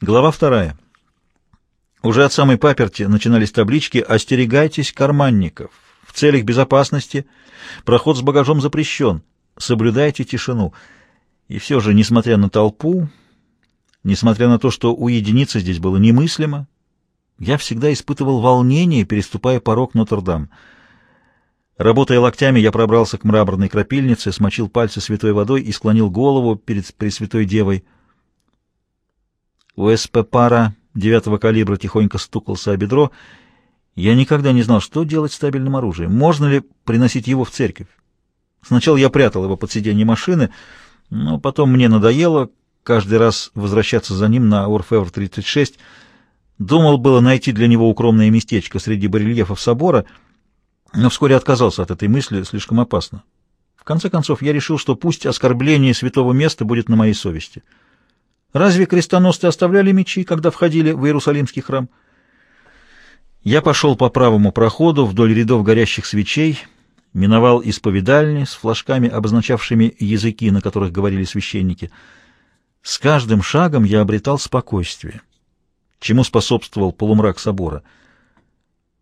Глава вторая. Уже от самой паперти начинались таблички «Остерегайтесь карманников». В целях безопасности проход с багажом запрещен. Соблюдайте тишину. И все же, несмотря на толпу, несмотря на то, что уединиться здесь было немыслимо, я всегда испытывал волнение, переступая порог Нотр-Дам. Работая локтями, я пробрался к мраморной крапильнице, смочил пальцы святой водой и склонил голову перед Пресвятой Девой — УСП пара девятого калибра тихонько стукался о бедро. Я никогда не знал, что делать с табельным оружием. Можно ли приносить его в церковь? Сначала я прятал его под сиденье машины, но потом мне надоело каждый раз возвращаться за ним на Орфевр-36. Думал было найти для него укромное местечко среди барельефов собора, но вскоре отказался от этой мысли, слишком опасно. В конце концов, я решил, что пусть оскорбление святого места будет на моей совести. Разве крестоносцы оставляли мечи, когда входили в Иерусалимский храм? Я пошел по правому проходу вдоль рядов горящих свечей, миновал исповедальни с флажками, обозначавшими языки, на которых говорили священники. С каждым шагом я обретал спокойствие, чему способствовал полумрак собора.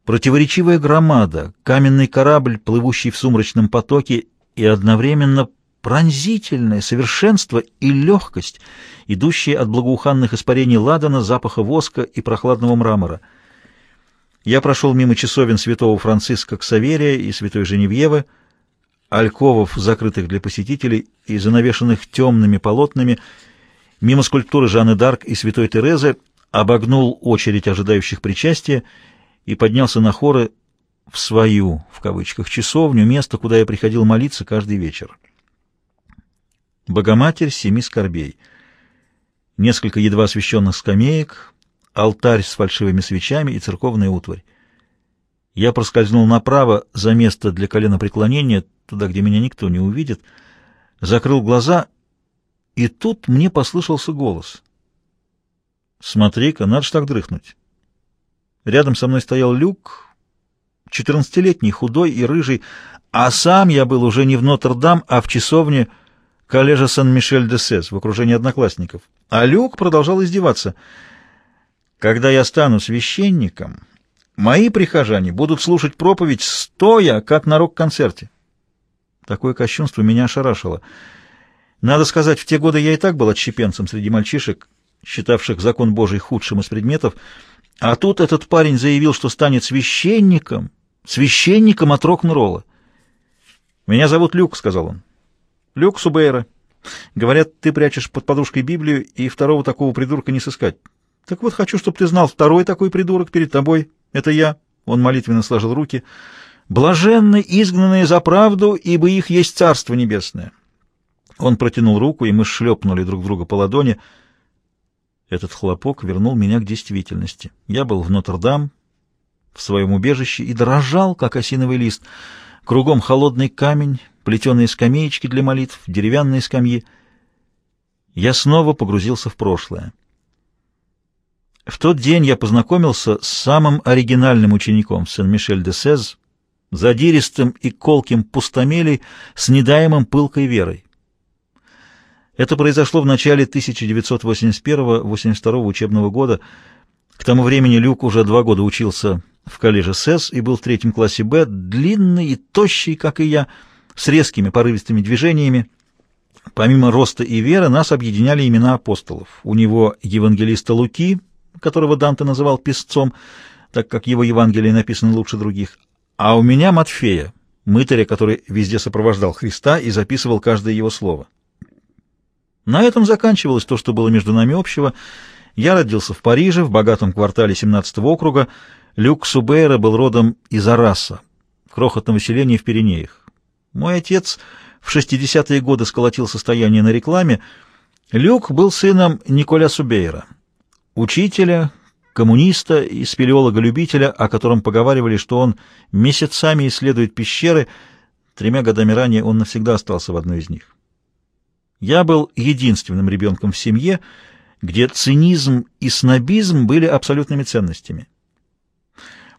Противоречивая громада, каменный корабль, плывущий в сумрачном потоке, и одновременно пронзительное совершенство и легкость, идущие от благоуханных испарений ладана, запаха воска и прохладного мрамора. Я прошел мимо часовен святого Франциска Ксаверия и святой Женевьевы, альковов, закрытых для посетителей и занавешенных темными полотнами, мимо скульптуры Жанны Дарк и святой Терезы, обогнул очередь ожидающих причастия и поднялся на хоры в свою, в кавычках, часовню, место, куда я приходил молиться каждый вечер. Богоматерь семи скорбей. Несколько едва освещенных скамеек, алтарь с фальшивыми свечами и церковная утварь. Я проскользнул направо за место для коленопреклонения, туда, где меня никто не увидит, закрыл глаза, и тут мне послышался голос. «Смотри-ка, надо ж так дрыхнуть». Рядом со мной стоял Люк, четырнадцатилетний, худой и рыжий, а сам я был уже не в Нотр-Дам, а в часовне коллежа Сан-Мишель-де-Сес в окружении одноклассников. А Люк продолжал издеваться. «Когда я стану священником, мои прихожане будут слушать проповедь стоя, как на рок-концерте». Такое кощунство меня ошарашило. Надо сказать, в те годы я и так был отщепенцем среди мальчишек, считавших закон Божий худшим из предметов, а тут этот парень заявил, что станет священником, священником от рок-н-ролла. «Меня зовут Люк», — сказал он. Люк Субейра. Говорят, ты прячешь под подушкой Библию, и второго такого придурка не сыскать. Так вот, хочу, чтобы ты знал, второй такой придурок перед тобой — это я. Он молитвенно сложил руки. Блаженны изгнанные за правду, ибо их есть Царство Небесное. Он протянул руку, и мы шлепнули друг друга по ладони. Этот хлопок вернул меня к действительности. Я был в Нотр-Дам, в своем убежище, и дрожал, как осиновый лист. Кругом холодный камень, плетеные скамеечки для молитв, деревянные скамьи. Я снова погрузился в прошлое. В тот день я познакомился с самым оригинальным учеником Сен-Мишель-де-Сез, задиристым и колким пустомелей с недаемым пылкой верой. Это произошло в начале 1981-82 учебного года. К тому времени Люк уже два года учился в коллеже СЭС и был в третьем классе Б, длинный и тощий, как и я, с резкими порывистыми движениями. Помимо роста и веры нас объединяли имена апостолов. У него евангелиста Луки, которого Данте называл песцом, так как его Евангелие написано лучше других, а у меня Матфея, мытаря, который везде сопровождал Христа и записывал каждое его слово. На этом заканчивалось то, что было между нами общего. Я родился в Париже, в богатом квартале 17-го округа. Люк Субейра был родом из Араса, крохотного селения в Пиренеях. Мой отец в 60-е годы сколотил состояние на рекламе. Люк был сыном Николя Субейра, учителя, коммуниста и спелеолога-любителя, о котором поговаривали, что он месяцами исследует пещеры. Тремя годами ранее он навсегда остался в одной из них. Я был единственным ребенком в семье, где цинизм и снобизм были абсолютными ценностями.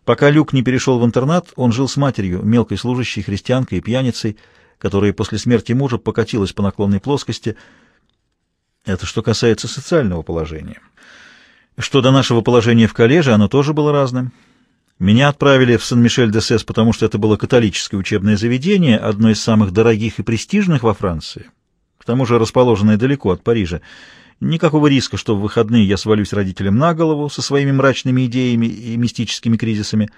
Пока Люк не перешел в интернат, он жил с матерью, мелкой служащей, христианкой и пьяницей, которая после смерти мужа покатилась по наклонной плоскости. Это что касается социального положения. Что до нашего положения в коллеже, оно тоже было разным. Меня отправили в Сан-Мишель-де-Сес, потому что это было католическое учебное заведение, одно из самых дорогих и престижных во Франции, к тому же расположенное далеко от Парижа. Никакого риска, что в выходные я свалюсь родителям на голову со своими мрачными идеями и мистическими кризисами.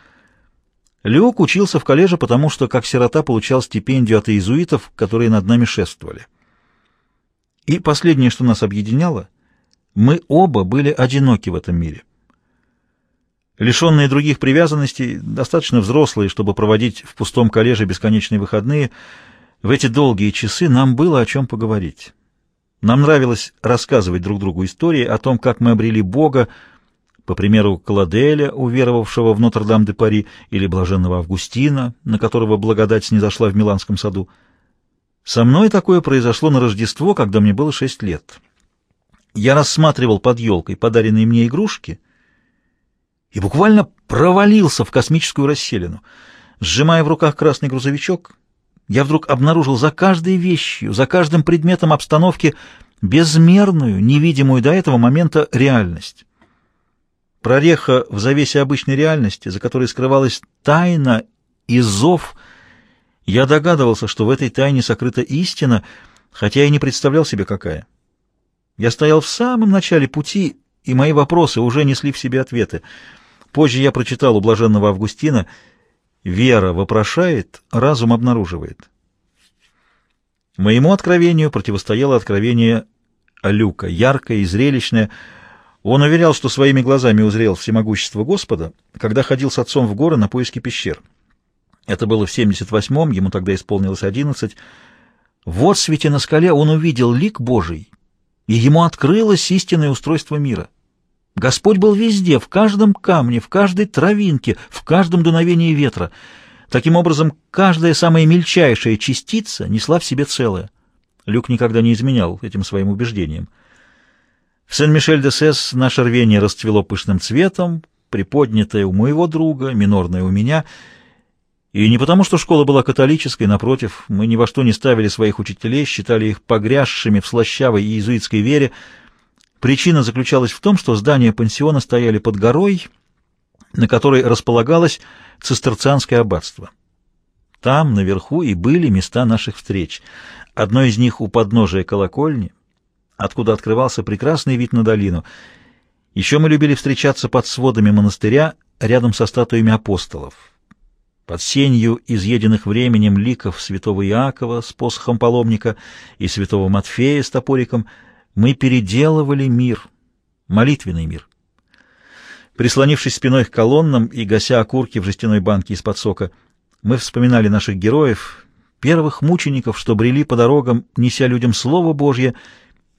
Люк учился в коллеже, потому что, как сирота, получал стипендию от иезуитов, которые над нами шествовали. И последнее, что нас объединяло, мы оба были одиноки в этом мире. Лишенные других привязанностей, достаточно взрослые, чтобы проводить в пустом коллеже бесконечные выходные, в эти долгие часы нам было о чем поговорить. Нам нравилось рассказывать друг другу истории о том, как мы обрели Бога, по примеру Каладеля, уверовавшего в Нотр-Дам-де-Пари, или блаженного Августина, на которого благодать снизошла в Миланском саду. Со мной такое произошло на Рождество, когда мне было шесть лет. Я рассматривал под елкой подаренные мне игрушки — и буквально провалился в космическую расселину. Сжимая в руках красный грузовичок, я вдруг обнаружил за каждой вещью, за каждым предметом обстановки безмерную, невидимую до этого момента реальность. Прореха в завесе обычной реальности, за которой скрывалась тайна и зов, я догадывался, что в этой тайне сокрыта истина, хотя и не представлял себе, какая. Я стоял в самом начале пути, и мои вопросы уже несли в себе ответы — Позже я прочитал у блаженного Августина «Вера вопрошает, разум обнаруживает». Моему откровению противостояло откровение Люка, яркое и зрелищное. Он уверял, что своими глазами узрел всемогущество Господа, когда ходил с отцом в горы на поиски пещер. Это было в 78-м, ему тогда исполнилось 11. В отсвете на скале он увидел лик Божий, и ему открылось истинное устройство мира — Господь был везде, в каждом камне, в каждой травинке, в каждом дуновении ветра. Таким образом, каждая самая мельчайшая частица несла в себе целое. Люк никогда не изменял этим своим убеждениям. В Сен-Мишель-де-Сес наше рвение расцвело пышным цветом, приподнятое у моего друга, минорное у меня. И не потому, что школа была католической, напротив, мы ни во что не ставили своих учителей, считали их погрязшими в слащавой иезуитской вере, Причина заключалась в том, что здания пансиона стояли под горой, на которой располагалось цистерцианское аббатство. Там, наверху, и были места наших встреч. Одно из них у подножия колокольни, откуда открывался прекрасный вид на долину. Еще мы любили встречаться под сводами монастыря рядом со статуями апостолов. Под сенью изъеденных временем ликов святого Иакова с посохом паломника и святого Матфея с топориком — мы переделывали мир, молитвенный мир. Прислонившись спиной к колоннам и гася окурки в жестяной банке из-под сока, мы вспоминали наших героев, первых мучеников, что брели по дорогам, неся людям Слово Божье,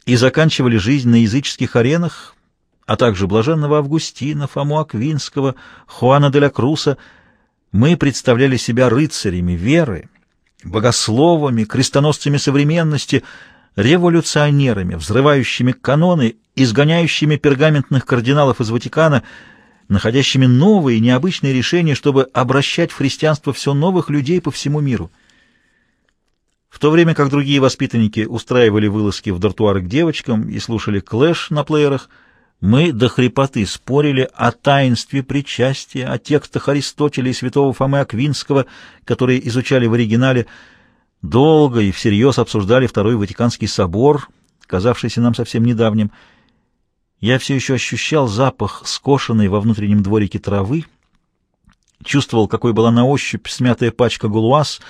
и заканчивали жизнь на языческих аренах, а также блаженного Августина, Фому Аквинского, Хуана де ля Круса. Мы представляли себя рыцарями веры, богословами, крестоносцами современности — революционерами, взрывающими каноны, изгоняющими пергаментных кардиналов из Ватикана, находящими новые необычные решения, чтобы обращать в христианство все новых людей по всему миру. В то время как другие воспитанники устраивали вылазки в дартуары к девочкам и слушали клэш на плеерах, мы до хрипоты спорили о таинстве причастия, о текстах Аристотеля и святого Фомы Аквинского, которые изучали в оригинале, Долго и всерьез обсуждали Второй Ватиканский собор, казавшийся нам совсем недавним. Я все еще ощущал запах скошенной во внутреннем дворике травы, чувствовал, какой была на ощупь смятая пачка гулуаз,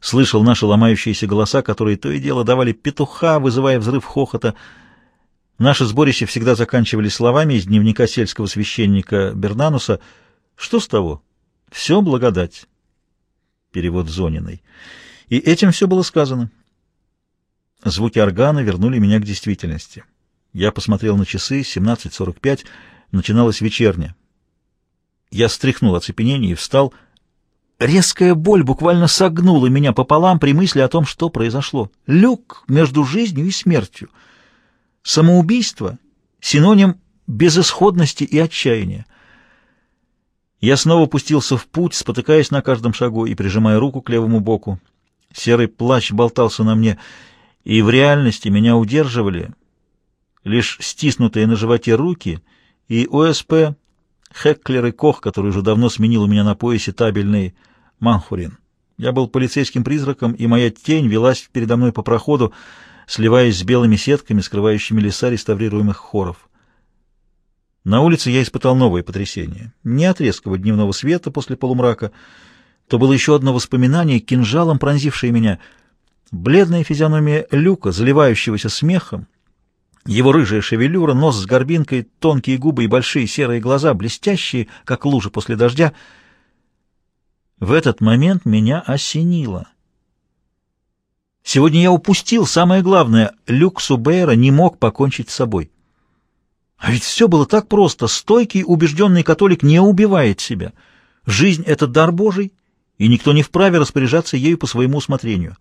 слышал наши ломающиеся голоса, которые то и дело давали петуха, вызывая взрыв хохота. Наши сборища всегда заканчивались словами из дневника сельского священника Бернануса «Что с того? Все благодать». Перевод Зониной. И этим все было сказано. Звуки органа вернули меня к действительности. Я посмотрел на часы, 17.45, начиналась вечерня. Я стряхнул оцепенение и встал. Резкая боль буквально согнула меня пополам при мысли о том, что произошло. Люк между жизнью и смертью. Самоубийство — синоним безысходности и отчаяния. Я снова пустился в путь, спотыкаясь на каждом шагу и прижимая руку к левому боку. Серый плащ болтался на мне, и в реальности меня удерживали лишь стиснутые на животе руки и ОСП, Хекклер и Кох, который уже давно сменил у меня на поясе табельный Манхурин. Я был полицейским призраком, и моя тень велась передо мной по проходу, сливаясь с белыми сетками, скрывающими леса реставрируемых хоров. На улице я испытал новое потрясение. Не от резкого дневного света после полумрака, то было еще одно воспоминание, кинжалом пронзившее меня. Бледная физиономия Люка, заливающегося смехом, его рыжая шевелюра, нос с горбинкой, тонкие губы и большие серые глаза, блестящие, как лужи после дождя. В этот момент меня осенило. Сегодня я упустил самое главное. Люк Субейра не мог покончить с собой. А ведь все было так просто. Стойкий, убежденный католик не убивает себя. Жизнь — это дар Божий, и никто не вправе распоряжаться ею по своему усмотрению.